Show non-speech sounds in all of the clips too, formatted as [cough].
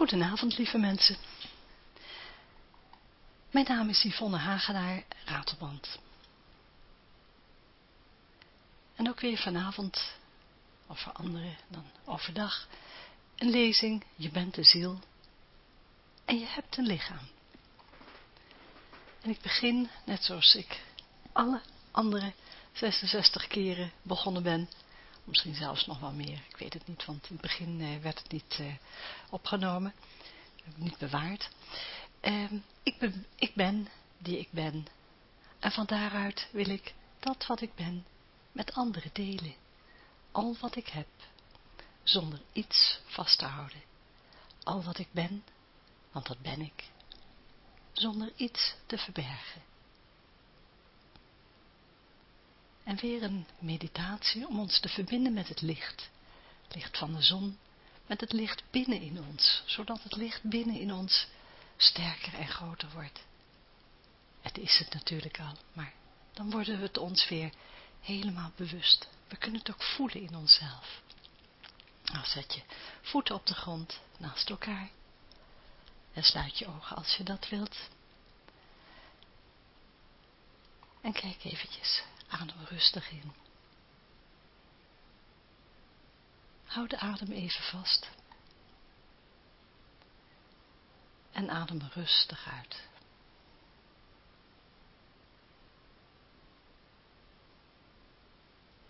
Goedenavond, lieve mensen. Mijn naam is Yvonne Hagenaar, Ratelband. En ook weer vanavond, of voor anderen dan overdag, een lezing, je bent de ziel en je hebt een lichaam. En ik begin, net zoals ik alle andere 66 keren begonnen ben, misschien zelfs nog wel meer, ik weet het niet, want in het begin eh, werd het niet uh, opgenomen, niet bewaard. Uh, ik, ben, ik ben die ik ben en van daaruit wil ik dat wat ik ben met anderen delen, al wat ik heb, zonder iets vast te houden. Al wat ik ben, want dat ben ik, zonder iets te verbergen. En weer een meditatie om ons te verbinden met het licht. Het licht van de zon, met het licht binnen in ons, zodat het licht binnen in ons sterker en groter wordt. Het is het natuurlijk al, maar dan worden we het ons weer helemaal bewust. We kunnen het ook voelen in onszelf. Nou, zet je voeten op de grond naast elkaar. En sluit je ogen als je dat wilt. En kijk eventjes, adem rustig in. Houd de adem even vast. En adem rustig uit.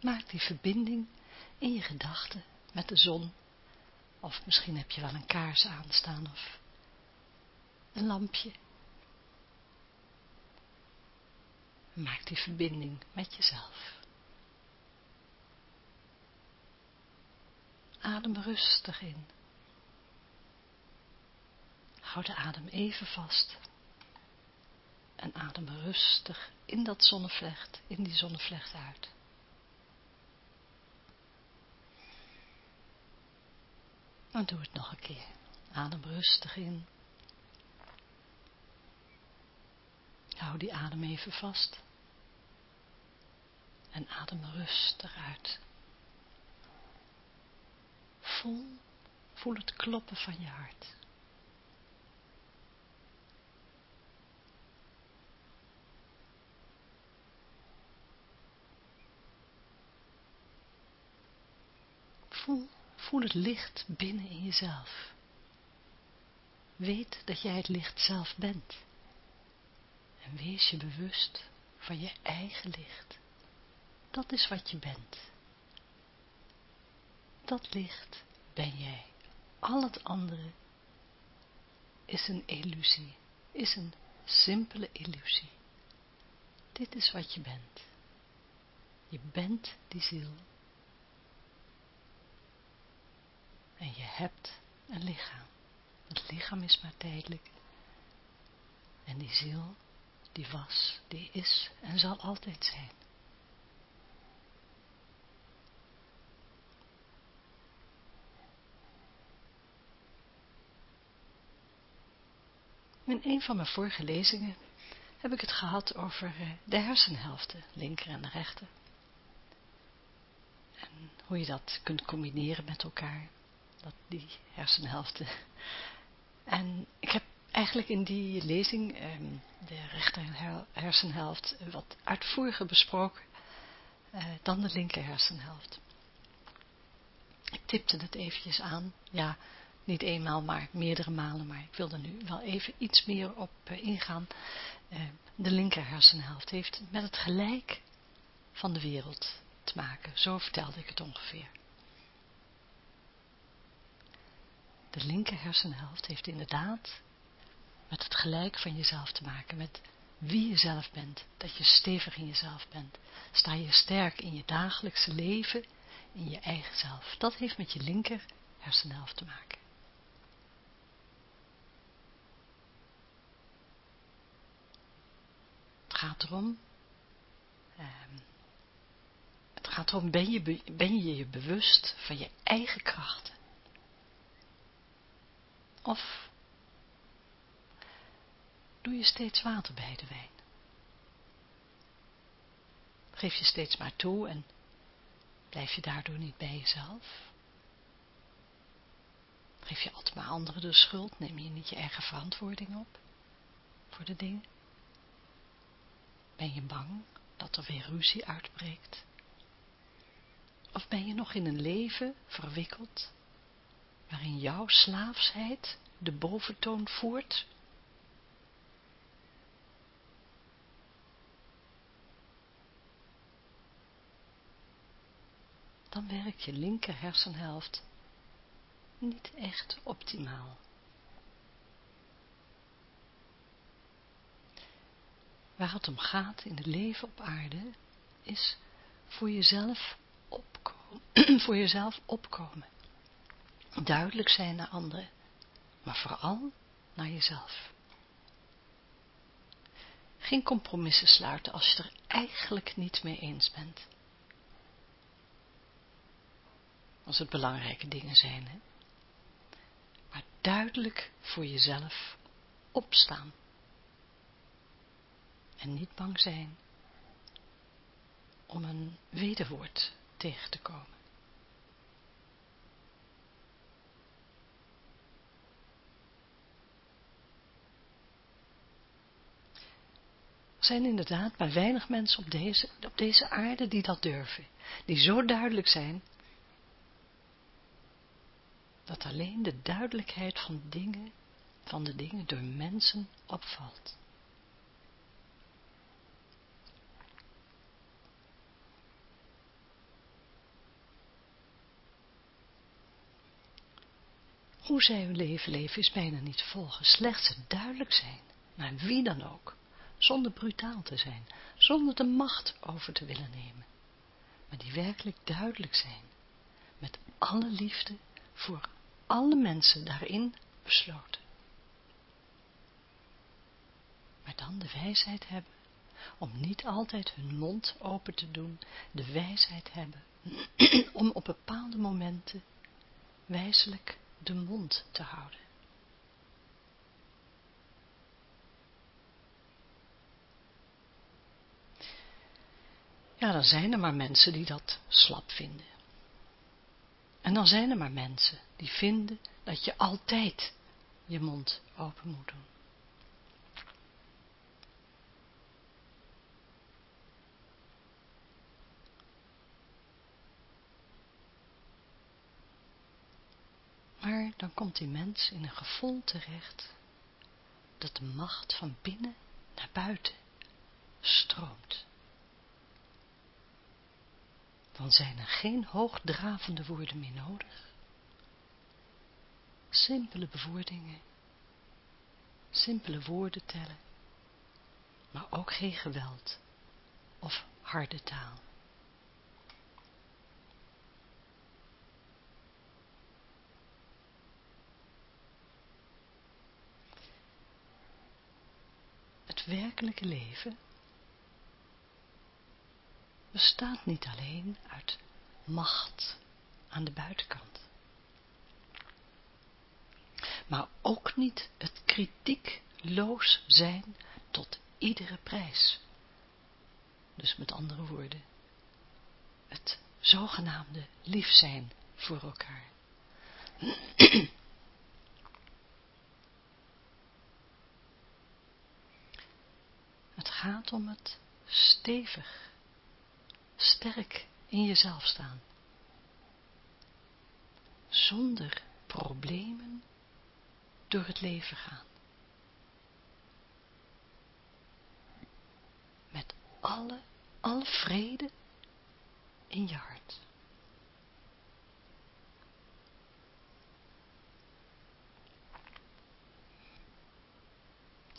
Maak die verbinding in je gedachten met de zon. Of misschien heb je wel een kaars aanstaan of een lampje. Maak die verbinding met jezelf. Adem rustig in. Houd de adem even vast. En adem rustig in dat zonnevlecht, in die zonnevlecht uit. Dan doe het nog een keer. Adem rustig in. Hou die adem even vast. En adem rustig uit. Voel, voel het kloppen van je hart. Voel Voel het licht binnen in jezelf. Weet dat jij het licht zelf bent. En wees je bewust van je eigen licht. Dat is wat je bent. Dat licht ben jij. Al het andere is een illusie, is een simpele illusie. Dit is wat je bent. Je bent die ziel En je hebt een lichaam. Het lichaam is maar tijdelijk. En die ziel, die was, die is en zal altijd zijn. In een van mijn vorige lezingen heb ik het gehad over eh, de hersenhelften, linker en rechter. En hoe je dat kunt combineren met elkaar dat die hersenhelften. En ik heb eigenlijk in die lezing ehm, de rechter hersenhelft wat uitvoeriger besproken eh, dan de linker hersenhelft. Ik tipte het eventjes aan, ja, niet eenmaal, maar meerdere malen, maar ik wil er nu wel even iets meer op uh, ingaan. Uh, de linker hersenhelft heeft met het gelijk van de wereld te maken, zo vertelde ik het ongeveer. de linker hersenhelft heeft inderdaad met het gelijk van jezelf te maken, met wie je zelf bent, dat je stevig in jezelf bent. Sta je sterk in je dagelijkse leven, in je eigen zelf. Dat heeft met je linker hersenhelft te maken. Het gaat erom, ehm, het gaat erom, ben je, ben je je bewust van je eigen krachten? Of doe je steeds water bij de wijn? Geef je steeds maar toe en blijf je daardoor niet bij jezelf? Geef je altijd maar anderen de schuld? Neem je niet je eigen verantwoording op voor de dingen? Ben je bang dat er weer ruzie uitbreekt? Of ben je nog in een leven verwikkeld, waarin jouw slaafsheid de boventoon voert? Dan werkt je linker hersenhelft niet echt optimaal. Waar het om gaat in het leven op aarde, is voor jezelf opkomen. [clears throat] voor jezelf opkomen. Duidelijk zijn naar anderen, maar vooral naar jezelf. Geen compromissen sluiten als je er eigenlijk niet mee eens bent. Als het belangrijke dingen zijn, hè? Maar duidelijk voor jezelf opstaan. En niet bang zijn om een wederwoord tegen te komen. Er zijn inderdaad maar weinig mensen op deze, op deze aarde die dat durven. Die zo duidelijk zijn, dat alleen de duidelijkheid van dingen, van de dingen door mensen opvalt. Hoe zij hun leven leven is bijna niet te volgen, slechts duidelijk zijn, naar wie dan ook, zonder brutaal te zijn, zonder de macht over te willen nemen, maar die werkelijk duidelijk zijn, met alle liefde voor alle mensen daarin besloten. Maar dan de wijsheid hebben om niet altijd hun mond open te doen, de wijsheid hebben [clears throat] om op bepaalde momenten wijselijk de mond te houden. Ja, dan zijn er maar mensen die dat slap vinden. En dan zijn er maar mensen die vinden dat je altijd je mond open moet doen. Maar dan komt die mens in een gevoel terecht dat de macht van binnen naar buiten stroomt. Dan zijn er geen hoogdravende woorden meer nodig. Simpele bewoordingen, simpele woorden tellen, maar ook geen geweld of harde taal. Het werkelijke leven bestaat niet alleen uit macht aan de buitenkant, maar ook niet het kritiekloos zijn tot iedere prijs. Dus met andere woorden, het zogenaamde lief zijn voor elkaar. [clears throat] Het gaat om het stevig, sterk in jezelf staan. Zonder problemen door het leven gaan. Met alle, alle vrede in je hart.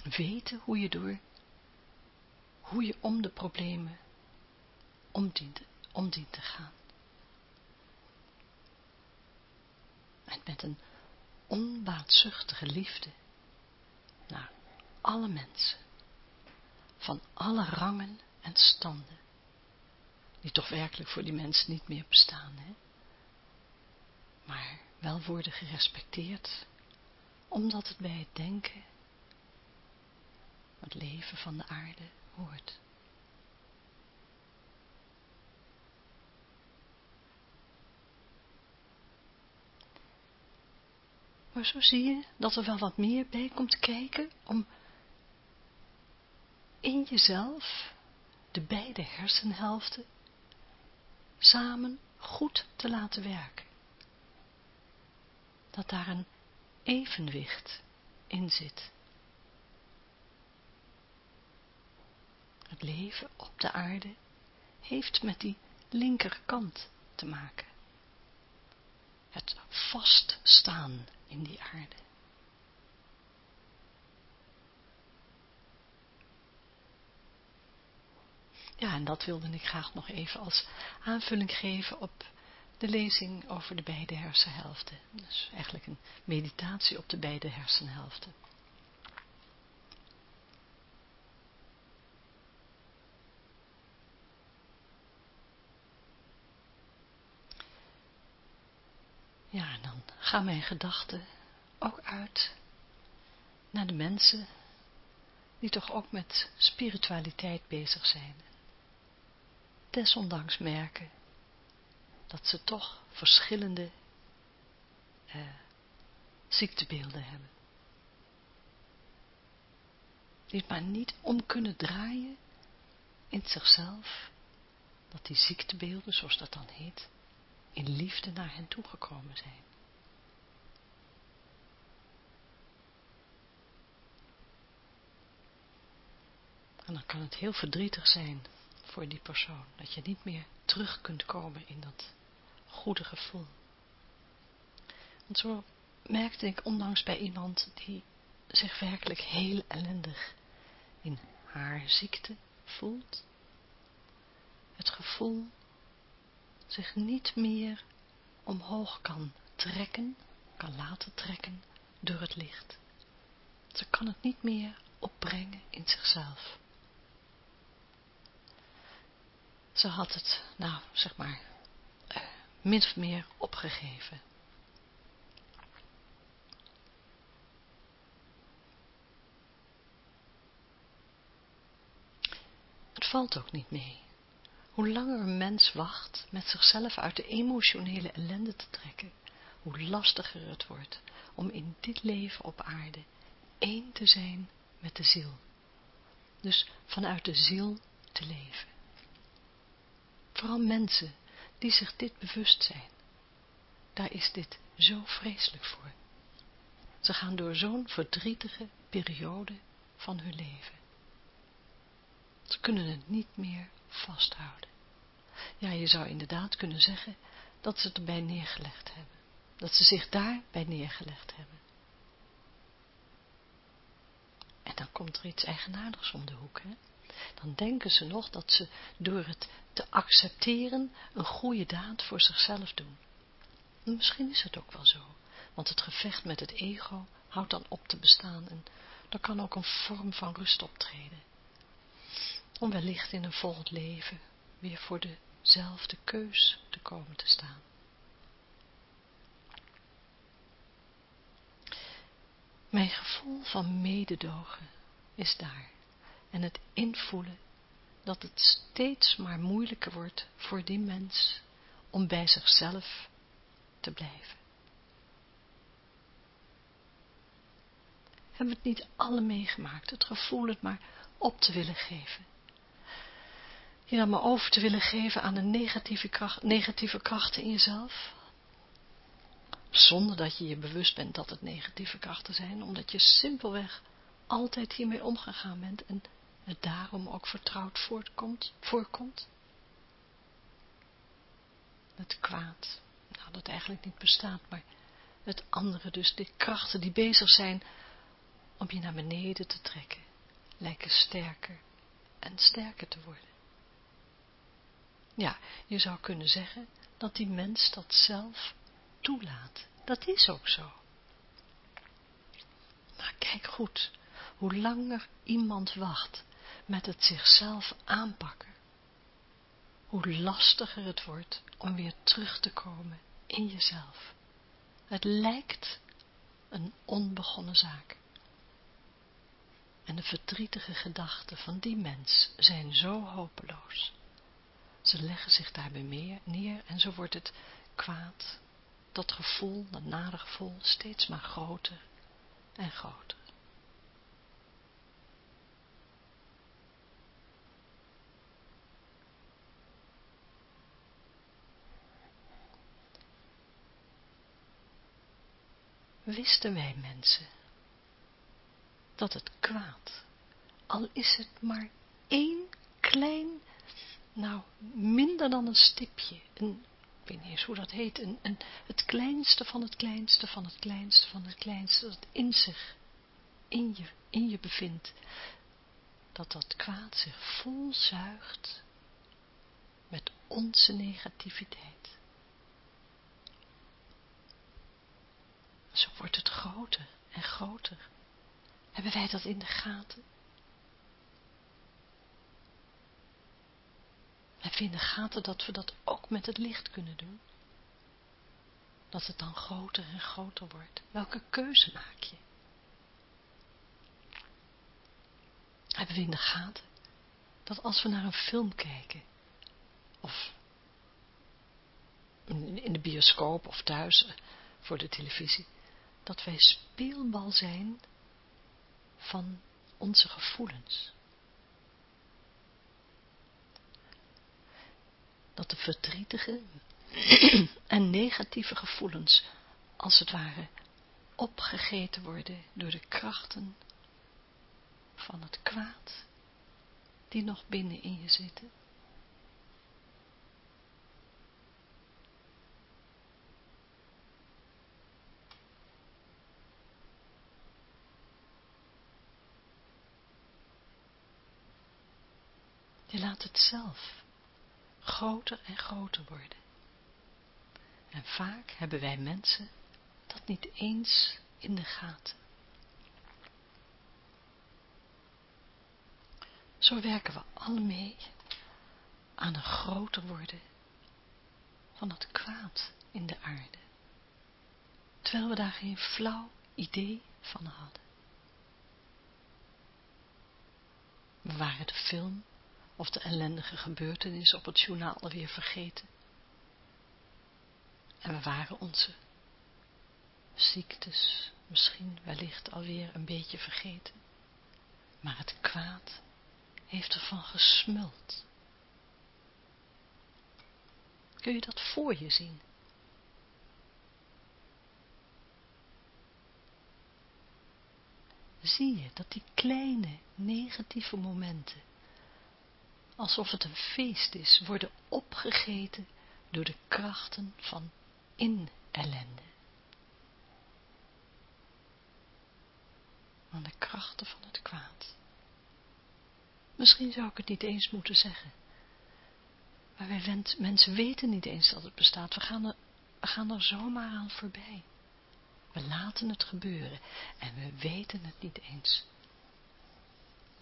Weten hoe je door hoe je om de problemen om dient, te gaan. En met een onbaatzuchtige liefde naar alle mensen, van alle rangen en standen, die toch werkelijk voor die mensen niet meer bestaan, hè? maar wel worden gerespecteerd, omdat het bij het denken, het leven van de aarde hoort. Maar zo zie je dat er wel wat meer bij komt kijken om in jezelf de beide hersenhelften samen goed te laten werken. Dat daar een evenwicht in zit. Leven op de aarde heeft met die linkerkant te maken. Het vaststaan in die aarde. Ja, en dat wilde ik graag nog even als aanvulling geven op de lezing over de beide hersenhelften. Dus eigenlijk een meditatie op de beide hersenhelften. Ja, en dan gaan mijn gedachten ook uit naar de mensen die toch ook met spiritualiteit bezig zijn. Desondanks merken dat ze toch verschillende eh, ziektebeelden hebben. Die het maar niet om kunnen draaien in zichzelf, dat die ziektebeelden, zoals dat dan heet, in liefde naar hen toegekomen zijn. En dan kan het heel verdrietig zijn voor die persoon, dat je niet meer terug kunt komen in dat goede gevoel. Want zo merkte ik onlangs bij iemand die zich werkelijk heel ellendig in haar ziekte voelt. Het gevoel zich niet meer omhoog kan trekken, kan laten trekken door het licht. Ze kan het niet meer opbrengen in zichzelf. Ze had het, nou, zeg maar, uh, min of meer opgegeven. Het valt ook niet mee. Hoe langer een mens wacht met zichzelf uit de emotionele ellende te trekken, hoe lastiger het wordt om in dit leven op aarde één te zijn met de ziel. Dus vanuit de ziel te leven. Vooral mensen die zich dit bewust zijn. Daar is dit zo vreselijk voor. Ze gaan door zo'n verdrietige periode van hun leven. Ze kunnen het niet meer vasthouden. Ja, je zou inderdaad kunnen zeggen dat ze het erbij neergelegd hebben. Dat ze zich daarbij neergelegd hebben. En dan komt er iets eigenaardigs om de hoek, hè? Dan denken ze nog dat ze door het te accepteren een goede daad voor zichzelf doen. misschien is het ook wel zo, want het gevecht met het ego houdt dan op te bestaan en er kan ook een vorm van rust optreden om wellicht in een volgend leven weer voor dezelfde keus te komen te staan. Mijn gevoel van mededogen is daar en het invoelen dat het steeds maar moeilijker wordt voor die mens om bij zichzelf te blijven. Hebben we het niet alle meegemaakt, het gevoel het maar op te willen geven je dan maar over te willen geven aan de negatieve, kracht, negatieve krachten in jezelf. Zonder dat je je bewust bent dat het negatieve krachten zijn, omdat je simpelweg altijd hiermee omgegaan bent en het daarom ook vertrouwd voortkomt, voorkomt. Het kwaad, nou dat eigenlijk niet bestaat, maar het andere dus, de krachten die bezig zijn om je naar beneden te trekken, lijken sterker en sterker te worden. Ja, je zou kunnen zeggen dat die mens dat zelf toelaat. Dat is ook zo. Maar kijk goed, hoe langer iemand wacht met het zichzelf aanpakken, hoe lastiger het wordt om weer terug te komen in jezelf. Het lijkt een onbegonnen zaak. En de verdrietige gedachten van die mens zijn zo hopeloos. Ze leggen zich daarbij meer neer en zo wordt het kwaad dat gevoel, dat nare gevoel, steeds maar groter en groter. Wisten wij mensen dat het kwaad, al is het maar één klein, nou minder dan een stipje, een ik weet niet eens hoe dat heet, een, een, het kleinste van het kleinste van het kleinste van het kleinste, dat in zich, in je, in je bevindt, dat dat kwaad zich vol zuigt met onze negativiteit. Zo wordt het groter en groter. Hebben wij dat in de gaten? En vinden gaten dat we dat ook met het licht kunnen doen. Dat het dan groter en groter wordt. Welke keuze maak je? Hebben we in de gaten dat als we naar een film kijken, of in de bioscoop of thuis voor de televisie, dat wij speelbal zijn van onze gevoelens. dat de verdrietige [clears throat] en negatieve gevoelens, als het ware, opgegeten worden door de krachten van het kwaad die nog binnen in je zitten. Je laat het zelf groter en groter worden. En vaak hebben wij mensen dat niet eens in de gaten. Zo werken we alle mee aan een groter worden van het kwaad in de aarde, terwijl we daar geen flauw idee van hadden. We waren de film of de ellendige gebeurtenis op het journaal weer vergeten. En we waren onze ziektes misschien wellicht alweer een beetje vergeten. Maar het kwaad heeft ervan gesmuld. Kun je dat voor je zien? Zie je dat die kleine negatieve momenten alsof het een feest is, worden opgegeten door de krachten van in-ellende. Aan de krachten van het kwaad. Misschien zou ik het niet eens moeten zeggen. Maar wij mensen weten niet eens dat het bestaat. We gaan, er, we gaan er zomaar aan voorbij. We laten het gebeuren en we weten het niet eens.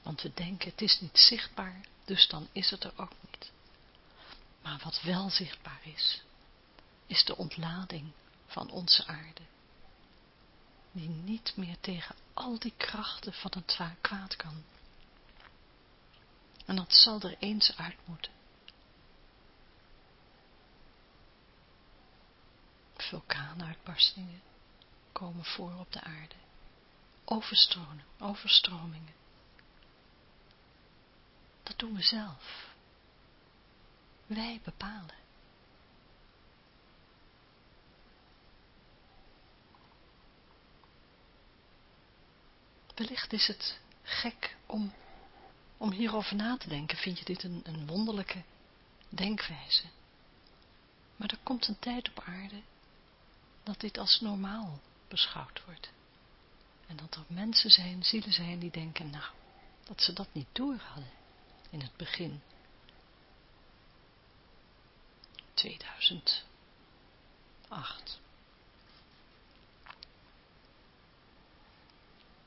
Want we denken het is niet zichtbaar, dus dan is het er ook niet. Maar wat wel zichtbaar is, is de ontlading van onze aarde. Die niet meer tegen al die krachten van het kwaad kan. En dat zal er eens uit moeten. Vulkaanuitbarstingen komen voor op de aarde. Overstromen, overstromingen. Dat doen we zelf. Wij bepalen. Wellicht is het gek om, om hierover na te denken. Vind je dit een, een wonderlijke denkwijze? Maar er komt een tijd op aarde dat dit als normaal beschouwd wordt. En dat er mensen zijn, zielen zijn die denken, nou, dat ze dat niet door hadden in het begin. 2008.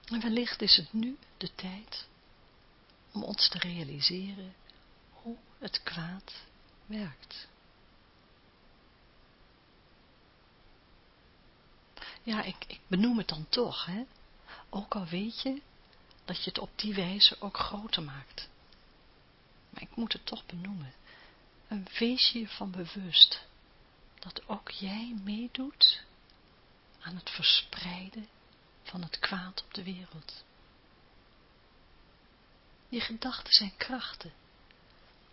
En wellicht is het nu de tijd om ons te realiseren hoe het kwaad werkt. Ja, ik, ik benoem het dan toch, hè. Ook al weet je dat je het op die wijze ook groter maakt maar ik moet het toch benoemen. Een wees van bewust. dat ook jij meedoet aan het verspreiden van het kwaad op de wereld. Je gedachten zijn krachten.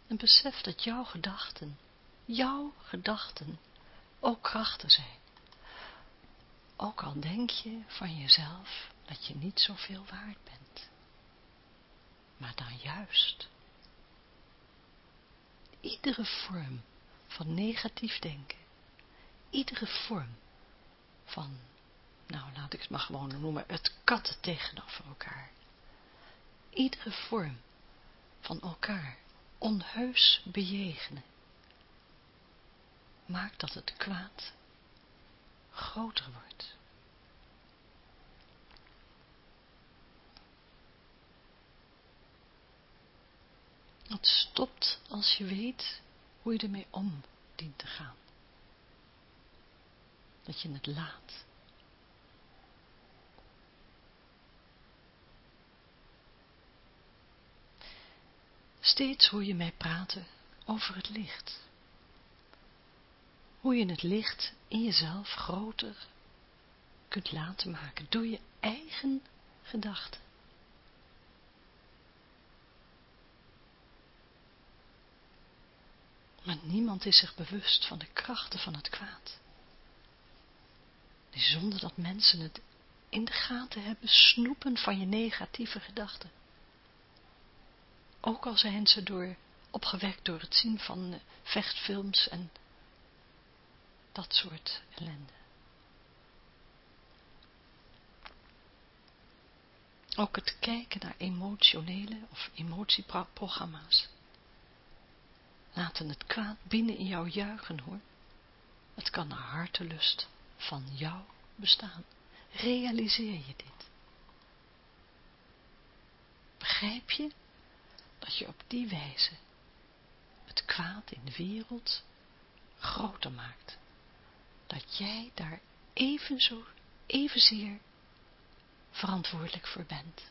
En besef dat jouw gedachten, jouw gedachten, ook krachten zijn. Ook al denk je van jezelf dat je niet zoveel waard bent. Maar dan juist. Iedere vorm van negatief denken, iedere vorm van, nou laat ik het maar gewoon noemen, het katten tegenover elkaar. Iedere vorm van elkaar onheus bejegenen, maakt dat het kwaad groter wordt. Het stopt als je weet hoe je ermee om dient te gaan. Dat je het laat. Steeds hoor je mij praten over het licht. Hoe je het licht in jezelf groter kunt laten maken door je eigen gedachten. Maar niemand is zich bewust van de krachten van het kwaad. Zonder dat mensen het in de gaten hebben, snoepen van je negatieve gedachten. Ook al zijn ze door, opgewekt door het zien van eh, vechtfilms en dat soort ellende. Ook het kijken naar emotionele of emotieprogramma's. Laten het kwaad binnen in jou juichen hoor. Het kan naar hartelust van jou bestaan. Realiseer je dit? Begrijp je dat je op die wijze het kwaad in de wereld groter maakt. Dat jij daar evenzo, evenzeer verantwoordelijk voor bent.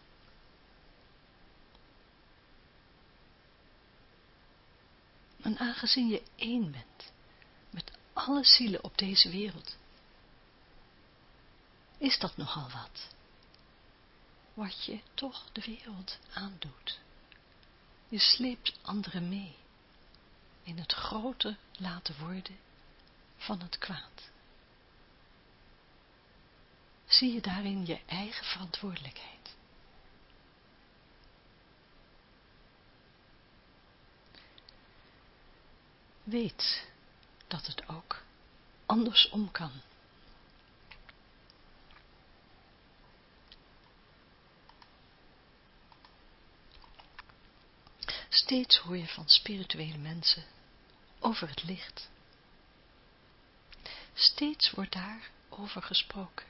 En aangezien je één bent met alle zielen op deze wereld, is dat nogal wat, wat je toch de wereld aandoet. Je sleept anderen mee in het grote laten worden van het kwaad. Zie je daarin je eigen verantwoordelijkheid. Weet dat het ook andersom kan. Steeds hoor je van spirituele mensen over het licht. Steeds wordt daar over gesproken.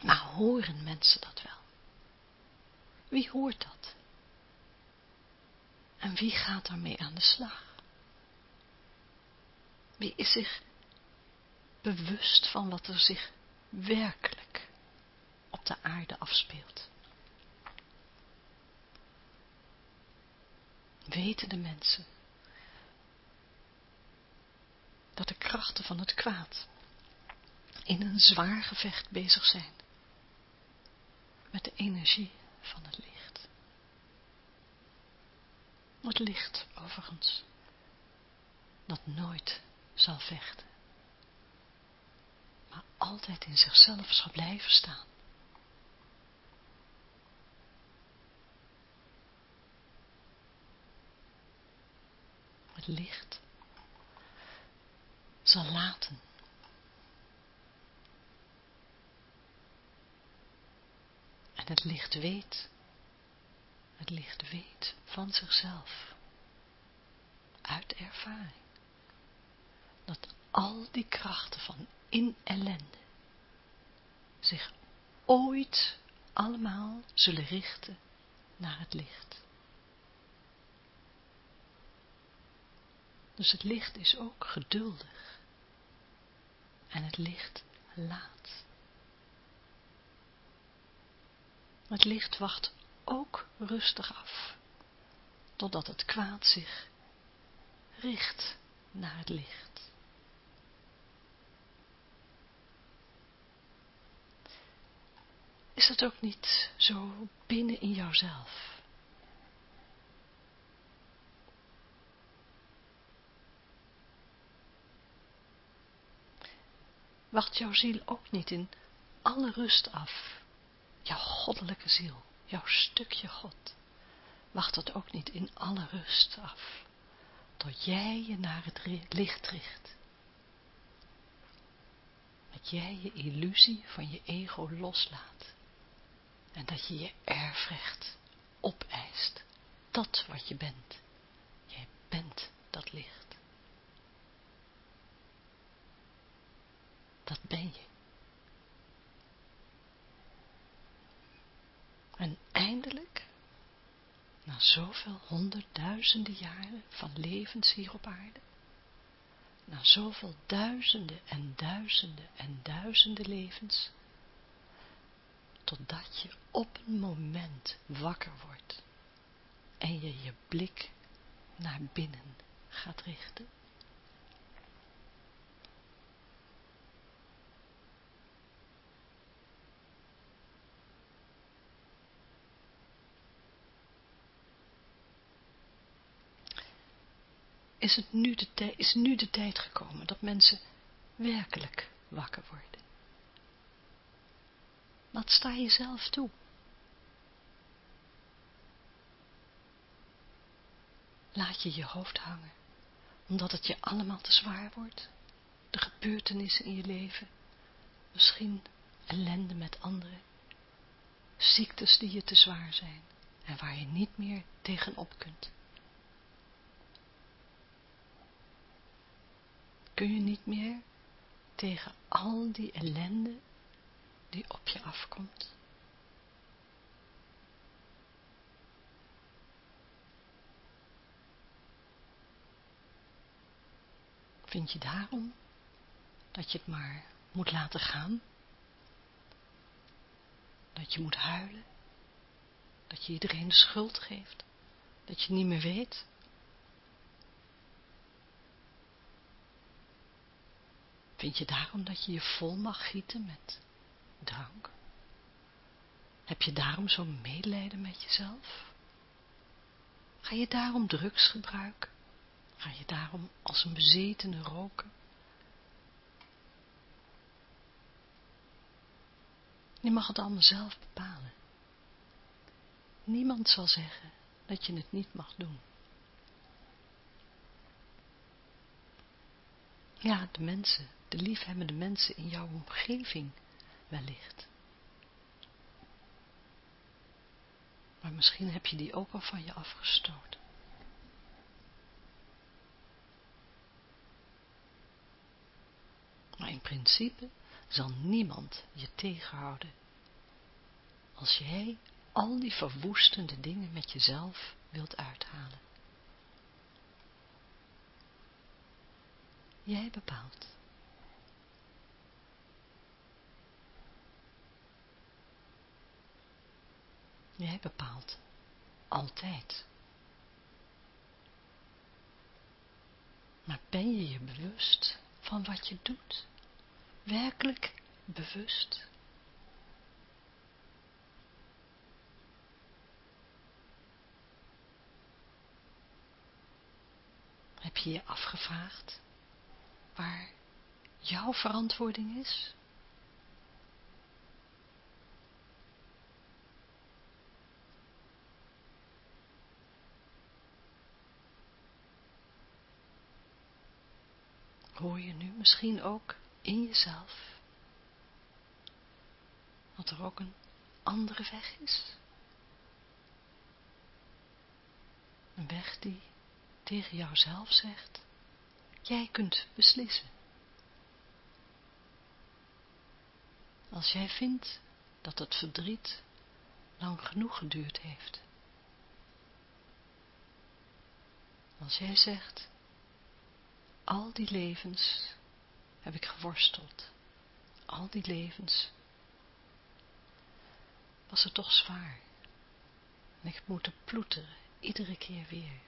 Maar horen mensen dat wel? Wie hoort dat? En wie gaat daarmee aan de slag? Wie is zich bewust van wat er zich werkelijk op de aarde afspeelt? weten de mensen dat de krachten van het kwaad in een zwaar gevecht bezig zijn met de energie van het licht. Het licht, overigens, dat nooit zal vechten, maar altijd in zichzelf zal blijven staan. het licht zal laten. En het licht weet, het licht weet van zichzelf, uit ervaring, dat al die krachten van in ellende zich ooit allemaal zullen richten naar het licht. Dus het licht is ook geduldig. En het licht laat. Het licht wacht ook rustig af, totdat het kwaad zich richt naar het licht. Is het ook niet zo binnen in jouzelf? Wacht jouw ziel ook niet in alle rust af? Jouw goddelijke ziel, jouw stukje God, wacht dat ook niet in alle rust af, tot jij je naar het licht richt. Dat jij je illusie van je ego loslaat en dat je je erfrecht opeist, dat wat je bent. Jij bent dat licht. Dat ben je. En eindelijk, na zoveel honderdduizenden jaren van levens hier op aarde, na zoveel duizenden en duizenden en duizenden levens, totdat je op een moment wakker wordt en je je blik naar binnen gaat richten. is, het nu de is nu de tijd gekomen dat mensen werkelijk wakker worden. Wat sta je zelf toe? Laat je je hoofd hangen, omdat het je allemaal te zwaar wordt. De gebeurtenissen in je leven, misschien ellende met anderen, ziektes die je te zwaar zijn en waar je niet meer tegenop kunt. kun je niet meer tegen al die ellende die op je afkomt. Vind je daarom dat je het maar moet laten gaan? Dat je moet huilen? Dat je iedereen de schuld geeft? Dat je niet meer weet Vind je daarom dat je je vol mag gieten met drank? Heb je daarom zo'n medelijden met jezelf? Ga je daarom drugs gebruiken? Ga je daarom als een bezetene roken? Je mag het allemaal zelf bepalen. Niemand zal zeggen dat je het niet mag doen. Ja, de mensen de liefhebbende mensen in jouw omgeving wellicht. Maar misschien heb je die ook al van je afgestoten. Maar in principe zal niemand je tegenhouden. Als jij al die verwoestende dingen met jezelf wilt uithalen. Jij bepaalt. Jij bepaalt. Altijd. Maar ben je je bewust van wat je doet? Werkelijk bewust? Heb je je afgevraagd waar jouw verantwoording is? Hoor je nu misschien ook in jezelf dat er ook een andere weg is? Een weg die tegen jouzelf zegt, jij kunt beslissen. Als jij vindt dat het verdriet lang genoeg geduurd heeft. Als jij zegt, al die levens heb ik geworsteld. Al die levens was het toch zwaar. En ik heb moeten ploeteren, iedere keer weer.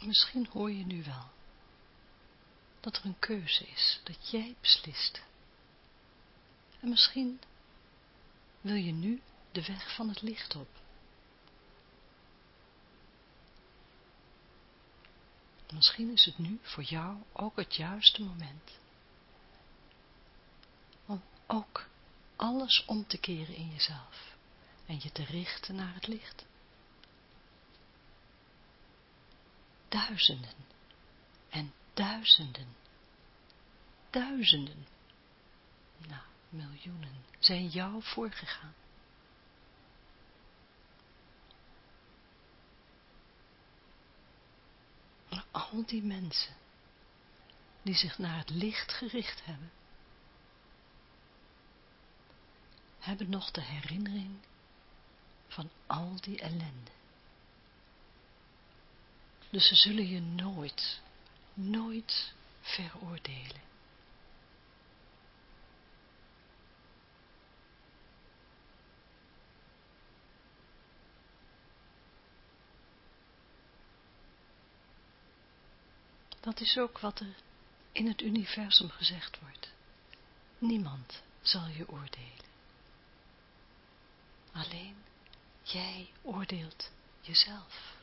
misschien hoor je nu wel dat er een keuze is, dat jij beslist. En misschien wil je nu de weg van het licht op. Misschien is het nu voor jou ook het juiste moment. Om ook alles om te keren in jezelf en je te richten naar het licht. Duizenden en duizenden, duizenden, nou miljoenen zijn jou voorgegaan. Al die mensen die zich naar het licht gericht hebben, hebben nog de herinnering van al die ellende. Dus ze zullen je nooit, nooit veroordelen. Dat is ook wat er in het universum gezegd wordt. Niemand zal je oordelen. Alleen jij oordeelt jezelf.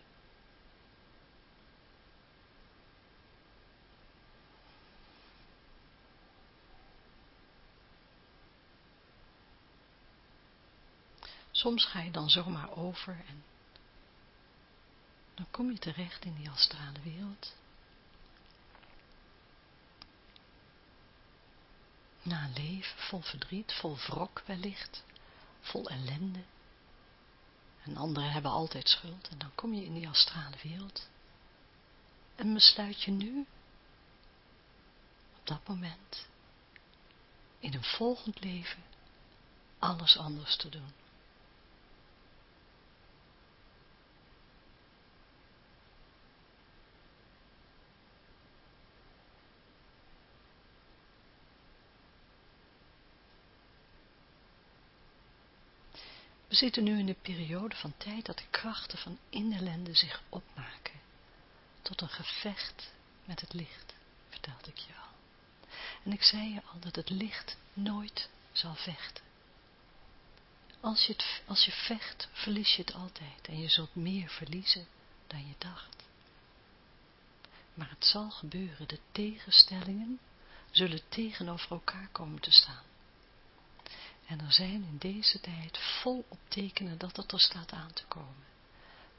Soms ga je dan zomaar over en dan kom je terecht in die astrale wereld. Na een leven vol verdriet, vol wrok wellicht, vol ellende. En anderen hebben altijd schuld en dan kom je in die astrale wereld. En besluit je nu, op dat moment, in een volgend leven, alles anders te doen. We zitten nu in de periode van tijd dat de krachten van inellende zich opmaken tot een gevecht met het licht, vertelde ik je al. En ik zei je al dat het licht nooit zal vechten. Als je, als je vecht, verlies je het altijd en je zult meer verliezen dan je dacht. Maar het zal gebeuren, de tegenstellingen zullen tegenover elkaar komen te staan. En er zijn in deze tijd volop tekenen dat het er staat aan te komen.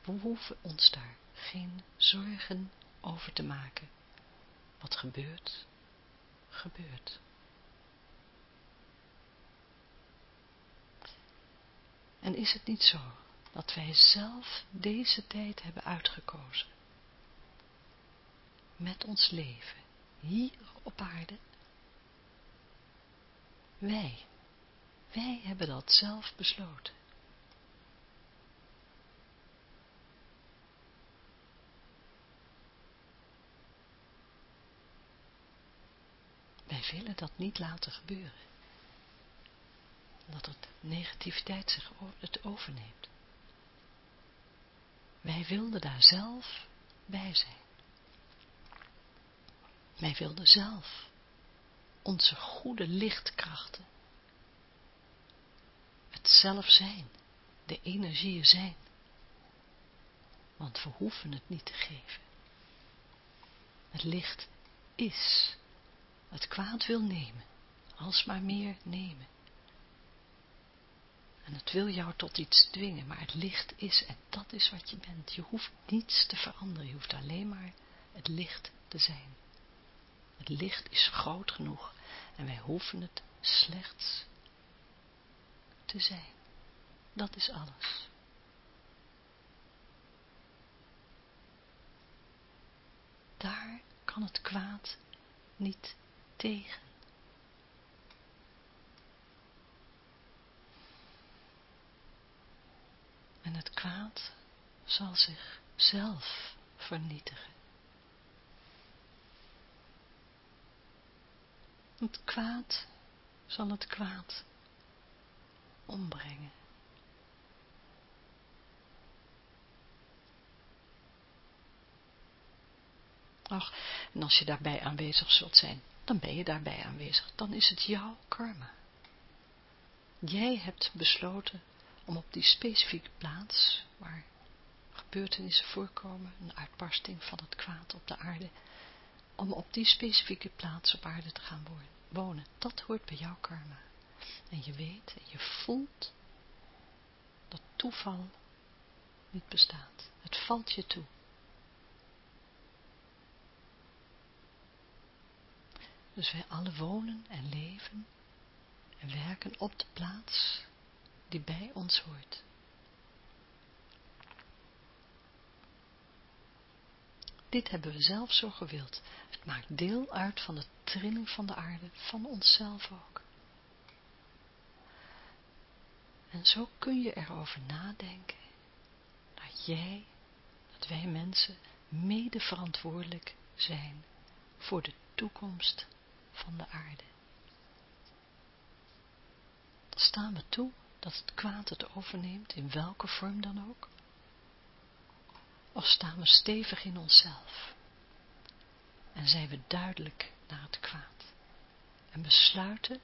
We hoeven ons daar geen zorgen over te maken. Wat gebeurt, gebeurt. En is het niet zo dat wij zelf deze tijd hebben uitgekozen? Met ons leven, hier op aarde? Wij wij hebben dat zelf besloten. Wij willen dat niet laten gebeuren. Dat het negativiteit zich het overneemt. Wij wilden daar zelf bij zijn. Wij wilden zelf onze goede lichtkrachten zelf zijn, de energieën zijn. Want we hoeven het niet te geven. Het licht is. Het kwaad wil nemen, alsmaar meer nemen. En het wil jou tot iets dwingen, maar het licht is en dat is wat je bent. Je hoeft niets te veranderen, je hoeft alleen maar het licht te zijn. Het licht is groot genoeg en wij hoeven het slechts zijn. Dat is alles. Daar kan het kwaad niet tegen. En het kwaad zal zichzelf vernietigen. Het kwaad zal het kwaad ombrengen. dag. En als je daarbij aanwezig zult zijn, dan ben je daarbij aanwezig. Dan is het jouw karma. Jij hebt besloten om op die specifieke plaats, waar gebeurtenissen voorkomen, een uitbarsting van het kwaad op de aarde, om op die specifieke plaats op aarde te gaan wonen. Dat hoort bij jouw karma. En je weet en je voelt dat toeval niet bestaat. Het valt je toe. Dus wij alle wonen en leven en werken op de plaats die bij ons hoort. Dit hebben we zelf zo gewild. Het maakt deel uit van de trilling van de aarde, van onszelf ook. En zo kun je erover nadenken dat jij, dat wij mensen mede verantwoordelijk zijn voor de toekomst van de aarde. Staan we toe dat het kwaad het overneemt, in welke vorm dan ook? Of staan we stevig in onszelf en zijn we duidelijk naar het kwaad en besluiten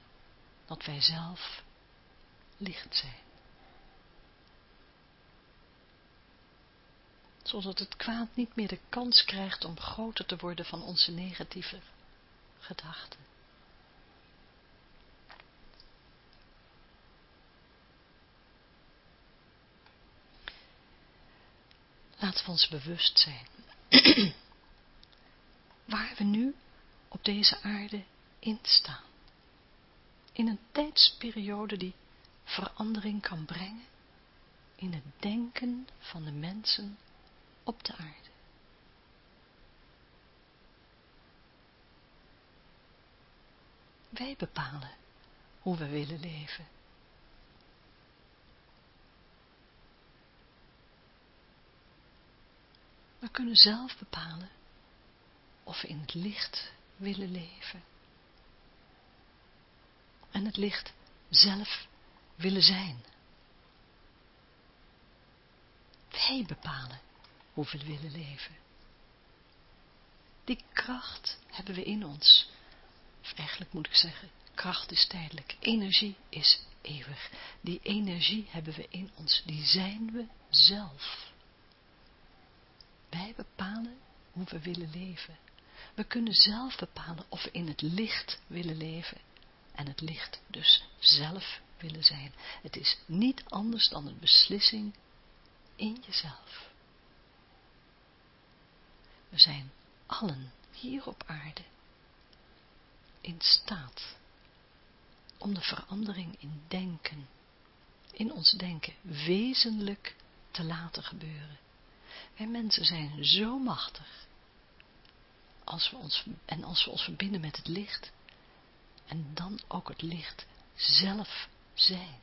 dat wij zelf licht zijn. Zodat het kwaad niet meer de kans krijgt om groter te worden van onze negatieve gedachten. Laten we ons bewust zijn [clears throat] waar we nu op deze aarde in staan. In een tijdsperiode die verandering kan brengen in het denken van de mensen op de aarde. Wij bepalen hoe we willen leven. We kunnen zelf bepalen of we in het licht willen leven. En het licht zelf willen zijn. Wij bepalen hoe we willen leven. Die kracht hebben we in ons. Of eigenlijk moet ik zeggen, kracht is tijdelijk. Energie is eeuwig. Die energie hebben we in ons. Die zijn we zelf. Wij bepalen hoe we willen leven. We kunnen zelf bepalen of we in het licht willen leven en het licht dus zelf willen zijn. Het is niet anders dan een beslissing in jezelf. We zijn allen hier op aarde in staat om de verandering in denken, in ons denken, wezenlijk te laten gebeuren. Wij mensen zijn zo machtig. Als we ons, en als we ons verbinden met het licht. En dan ook het licht zelf zijn.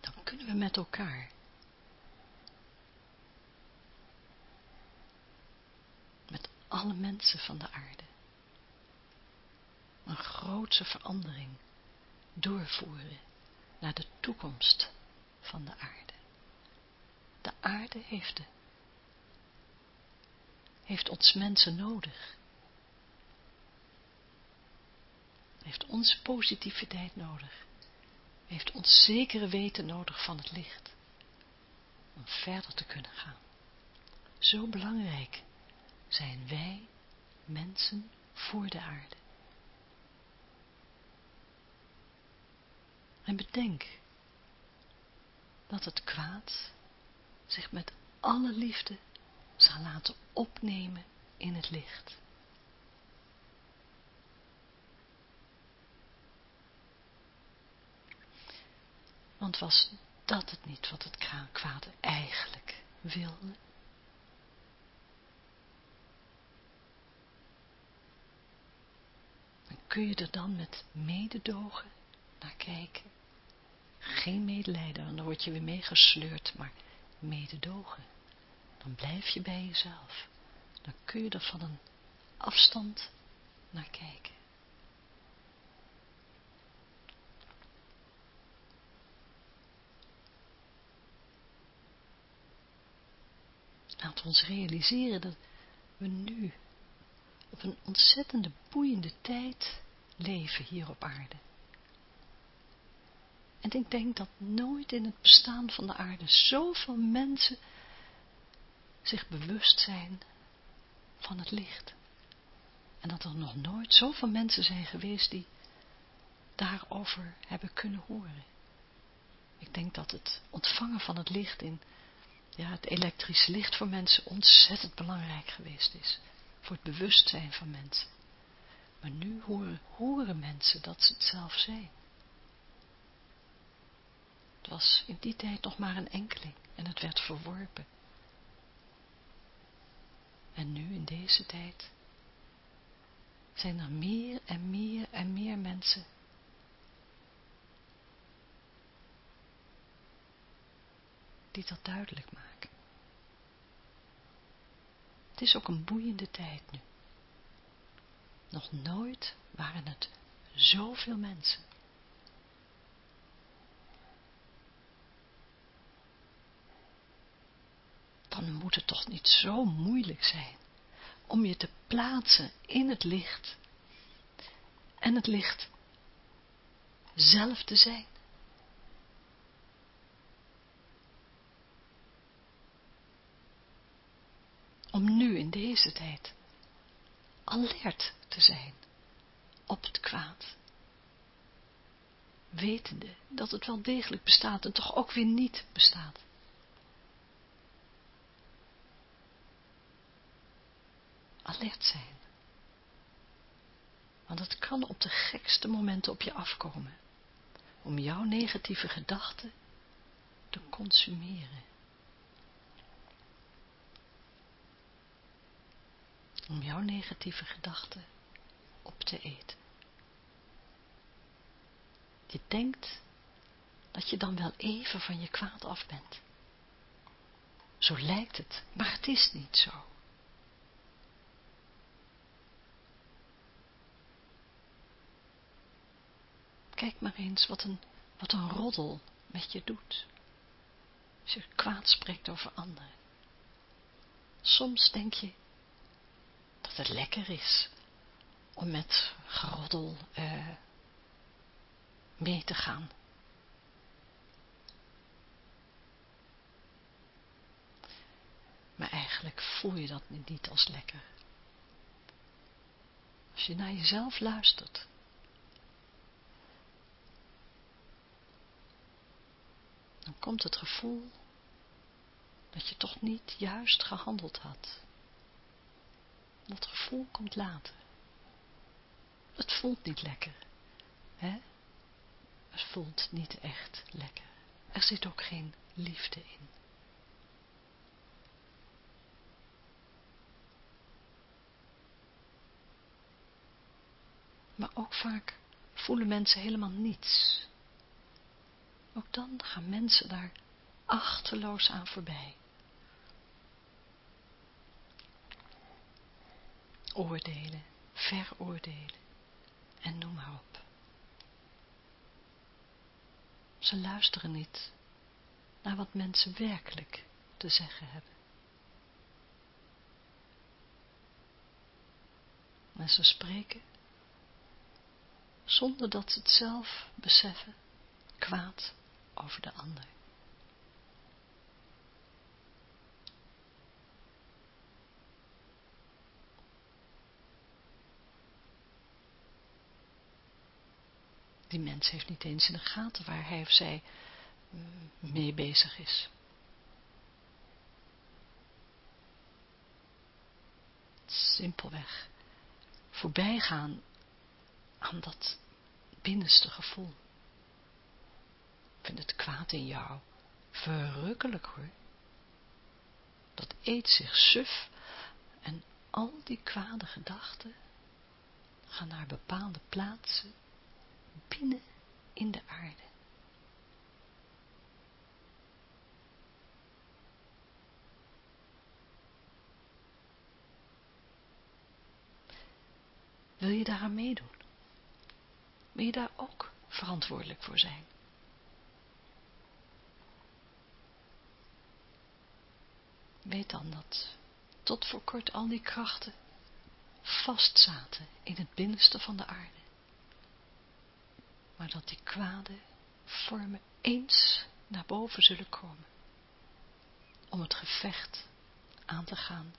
Dan kunnen we met elkaar. Met alle mensen van de aarde. Een grootse verandering doorvoeren naar de toekomst van de aarde. De aarde heeft, de, heeft ons mensen nodig. Heeft onze positiviteit nodig. Heeft ons zekere weten nodig van het licht. Om verder te kunnen gaan. Zo belangrijk zijn wij mensen voor de aarde. En bedenk dat het kwaad zich met alle liefde zal laten opnemen in het licht. Want was dat het niet wat het kwaad eigenlijk wilde? Kun je er dan met mededogen naar kijken? Geen medelijden, want dan word je weer meegesleurd, maar mededogen. Dan blijf je bij jezelf. Dan kun je er van een afstand naar kijken. We ons realiseren dat we nu op een ontzettende boeiende tijd leven hier op aarde. En ik denk dat nooit in het bestaan van de aarde zoveel mensen zich bewust zijn van het licht. En dat er nog nooit zoveel mensen zijn geweest die daarover hebben kunnen horen. Ik denk dat het ontvangen van het licht in ja, het elektrische licht voor mensen ontzettend belangrijk geweest is. Voor het bewustzijn van mensen. Maar nu horen, mensen dat ze het zelf zijn. Het was in die tijd nog maar een enkeling en het werd verworpen. En nu in deze tijd zijn er meer en meer en meer mensen die dat duidelijk maken. Het is ook een boeiende tijd nu. Nog nooit waren het zoveel mensen. Dan moet het toch niet zo moeilijk zijn om je te plaatsen in het licht en het licht zelf te zijn. Om nu in deze tijd alert te zijn op het kwaad. Wetende dat het wel degelijk bestaat en toch ook weer niet bestaat. Alert zijn. Want het kan op de gekste momenten op je afkomen. Om jouw negatieve gedachten te consumeren. Om jouw negatieve gedachten op te eten. Je denkt dat je dan wel even van je kwaad af bent. Zo lijkt het, maar het is niet zo. Kijk maar eens wat een, wat een roddel met je doet. Als je kwaad spreekt over anderen. Soms denk je dat het lekker is om met geroddel uh, mee te gaan. Maar eigenlijk voel je dat niet als lekker. Als je naar jezelf luistert, dan komt het gevoel dat je toch niet juist gehandeld had. Dat gevoel komt later. Het voelt niet lekker. Hè? Het voelt niet echt lekker. Er zit ook geen liefde in. Maar ook vaak voelen mensen helemaal niets. Ook dan gaan mensen daar achterloos aan voorbij. Oordelen, veroordelen en noem maar op. Ze luisteren niet naar wat mensen werkelijk te zeggen hebben. En ze spreken zonder dat ze het zelf beseffen, kwaad over de ander. Die mens heeft niet eens in de gaten waar hij of zij mm, mee bezig is. Simpelweg voorbijgaan aan dat binnenste gevoel. Ik vind het kwaad in jou verrukkelijk hoor. Dat eet zich suf en al die kwade gedachten gaan naar bepaalde plaatsen binnen in de aarde. Wil je daaraan meedoen? Wil je daar ook verantwoordelijk voor zijn? weet dan dat tot voor kort al die krachten vastzaten in het binnenste van de aarde. Maar dat die kwade vormen eens naar boven zullen komen, om het gevecht aan te gaan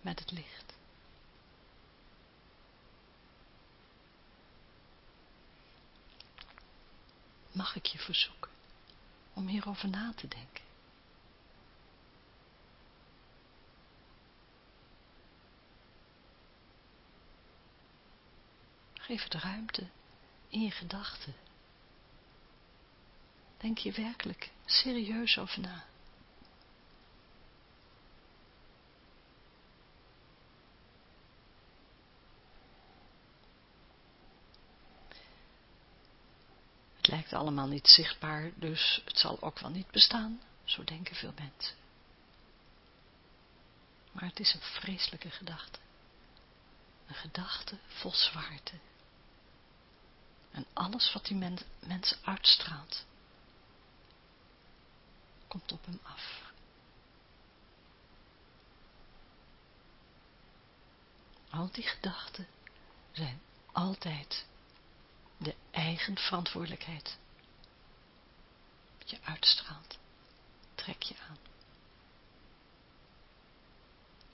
met het licht. Mag ik je verzoeken om hierover na te denken? Geef het ruimte in je gedachten. Denk je werkelijk serieus over na. Het lijkt allemaal niet zichtbaar, dus het zal ook wel niet bestaan, zo denken veel mensen. Maar het is een vreselijke gedachte. Een gedachte vol zwaarte. En alles wat die men, mens uitstraalt, komt op hem af. Al die gedachten zijn altijd de eigen verantwoordelijkheid. Je uitstraalt, trek je aan.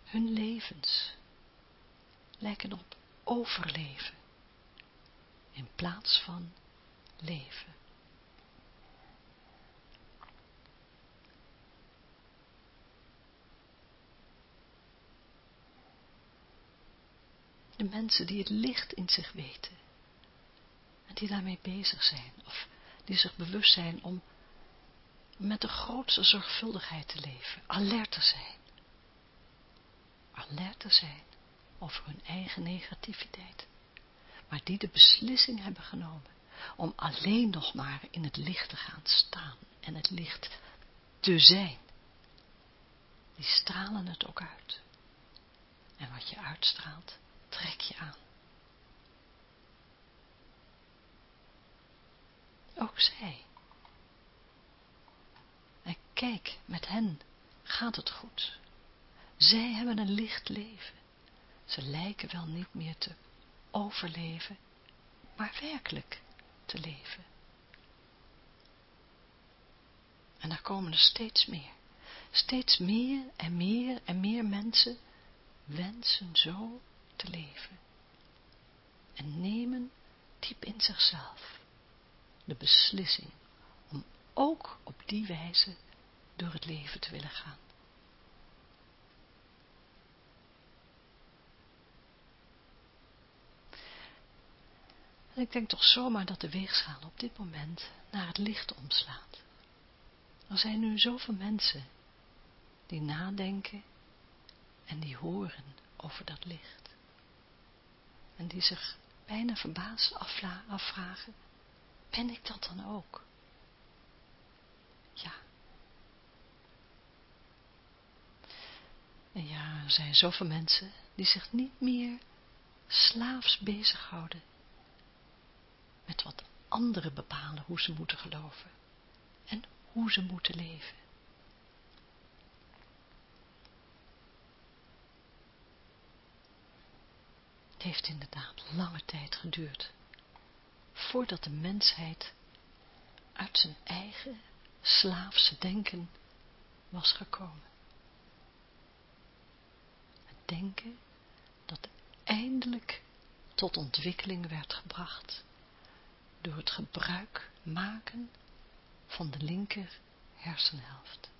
Hun levens lijken op overleven in plaats van leven. De mensen die het licht in zich weten en die daarmee bezig zijn of die zich bewust zijn om met de grootste zorgvuldigheid te leven, alert te zijn. Alert te zijn over hun eigen negativiteit maar die de beslissing hebben genomen om alleen nog maar in het licht te gaan staan en het licht te zijn. Die stralen het ook uit. En wat je uitstraalt, trek je aan. Ook zij. En kijk, met hen gaat het goed. Zij hebben een licht leven. Ze lijken wel niet meer te overleven, maar werkelijk te leven. En daar komen er steeds meer. Steeds meer en meer en meer mensen wensen zo te leven. En nemen diep in zichzelf de beslissing om ook op die wijze door het leven te willen gaan. En ik denk toch zomaar dat de weegschaal op dit moment naar het licht omslaat. Er zijn nu zoveel mensen die nadenken en die horen over dat licht. En die zich bijna verbaasd afvragen, ben ik dat dan ook? Ja. En ja, er zijn zoveel mensen die zich niet meer slaafs bezighouden met wat anderen bepalen hoe ze moeten geloven en hoe ze moeten leven. Het heeft inderdaad lange tijd geduurd voordat de mensheid uit zijn eigen slaafse denken was gekomen. Het denken dat eindelijk tot ontwikkeling werd gebracht door het gebruik maken van de linker hersenhelft.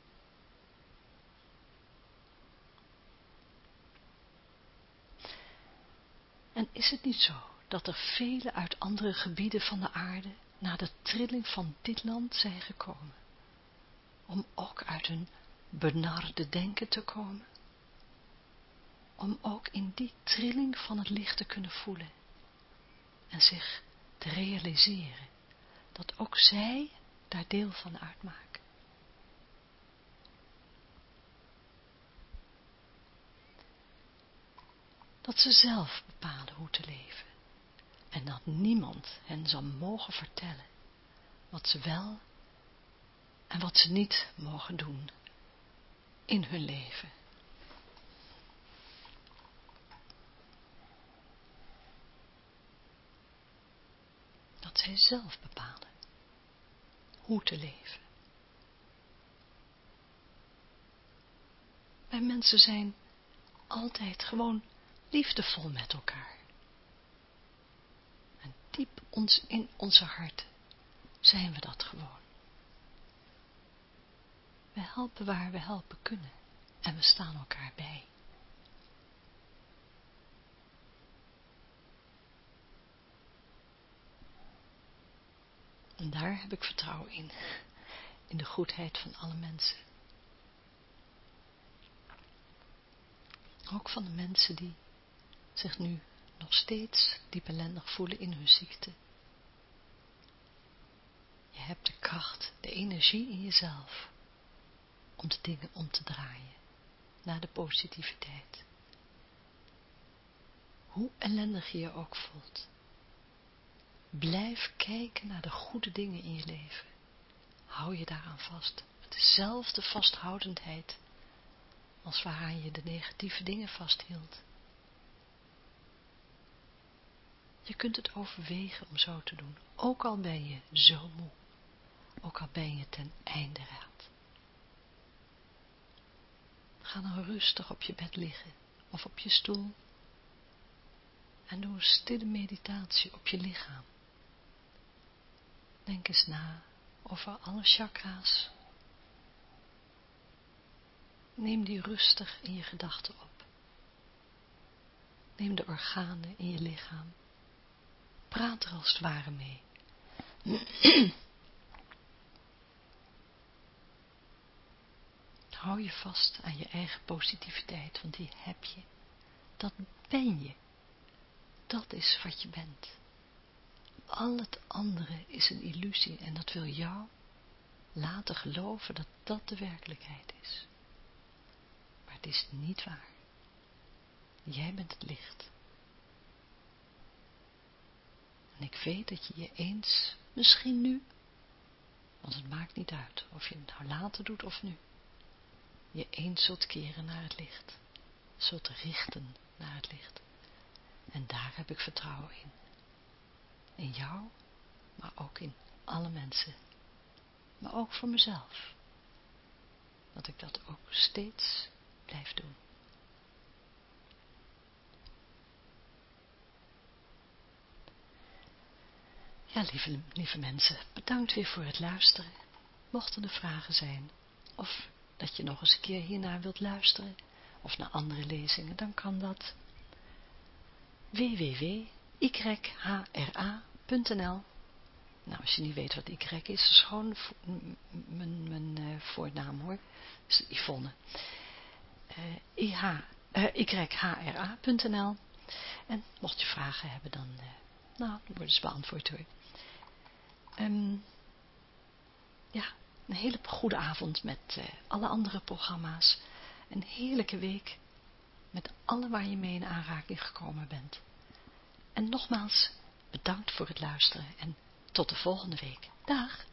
En is het niet zo dat er velen uit andere gebieden van de aarde naar de trilling van dit land zijn gekomen, om ook uit hun benarde denken te komen, om ook in die trilling van het licht te kunnen voelen en zich realiseren dat ook zij daar deel van uitmaken. Dat ze zelf bepalen hoe te leven en dat niemand hen zal mogen vertellen wat ze wel en wat ze niet mogen doen in hun leven zelf bepalen hoe te leven. Wij mensen zijn altijd gewoon liefdevol met elkaar. En diep ons in onze harten zijn we dat gewoon. We helpen waar we helpen kunnen en we staan elkaar bij. En daar heb ik vertrouwen in, in de goedheid van alle mensen. Ook van de mensen die zich nu nog steeds diep ellendig voelen in hun ziekte. Je hebt de kracht, de energie in jezelf om de dingen om te draaien naar de positiviteit. Hoe ellendig je je ook voelt. Blijf kijken naar de goede dingen in je leven. Hou je daaraan vast. Met dezelfde vasthoudendheid als waaraan je de negatieve dingen vasthield. Je kunt het overwegen om zo te doen, ook al ben je zo moe, ook al ben je ten einde raad. Ga dan rustig op je bed liggen of op je stoel en doe een stille meditatie op je lichaam. Denk eens na over alle chakra's. Neem die rustig in je gedachten op. Neem de organen in je lichaam. Praat er als het ware mee. Hou je vast aan je eigen positiviteit, want die heb je. Dat ben je. Dat is wat je bent. Al het andere is een illusie en dat wil jou laten geloven dat dat de werkelijkheid is. Maar het is niet waar. Jij bent het licht. En ik weet dat je je eens, misschien nu, want het maakt niet uit of je het nou later doet of nu, je eens zult keren naar het licht, zult richten naar het licht. En daar heb ik vertrouwen in. In jou, maar ook in alle mensen. Maar ook voor mezelf. Dat ik dat ook steeds blijf doen. Ja, lieve, lieve mensen, bedankt weer voor het luisteren. Mochten er vragen zijn, of dat je nog eens een keer hiernaar wilt luisteren, of naar andere lezingen, dan kan dat www.yhra.nl Nou, als je niet weet wat Y is, is gewoon mijn, mijn uh, voornaam hoor. is Yvonne. Uh, yhra.nl En mocht je vragen hebben, dan, uh, nou, worden ze beantwoord hoor. Um, ja, een hele goede avond met alle andere programma's. Een heerlijke week met alle waar je mee in aanraking gekomen bent. En nogmaals, bedankt voor het luisteren en tot de volgende week. Dag!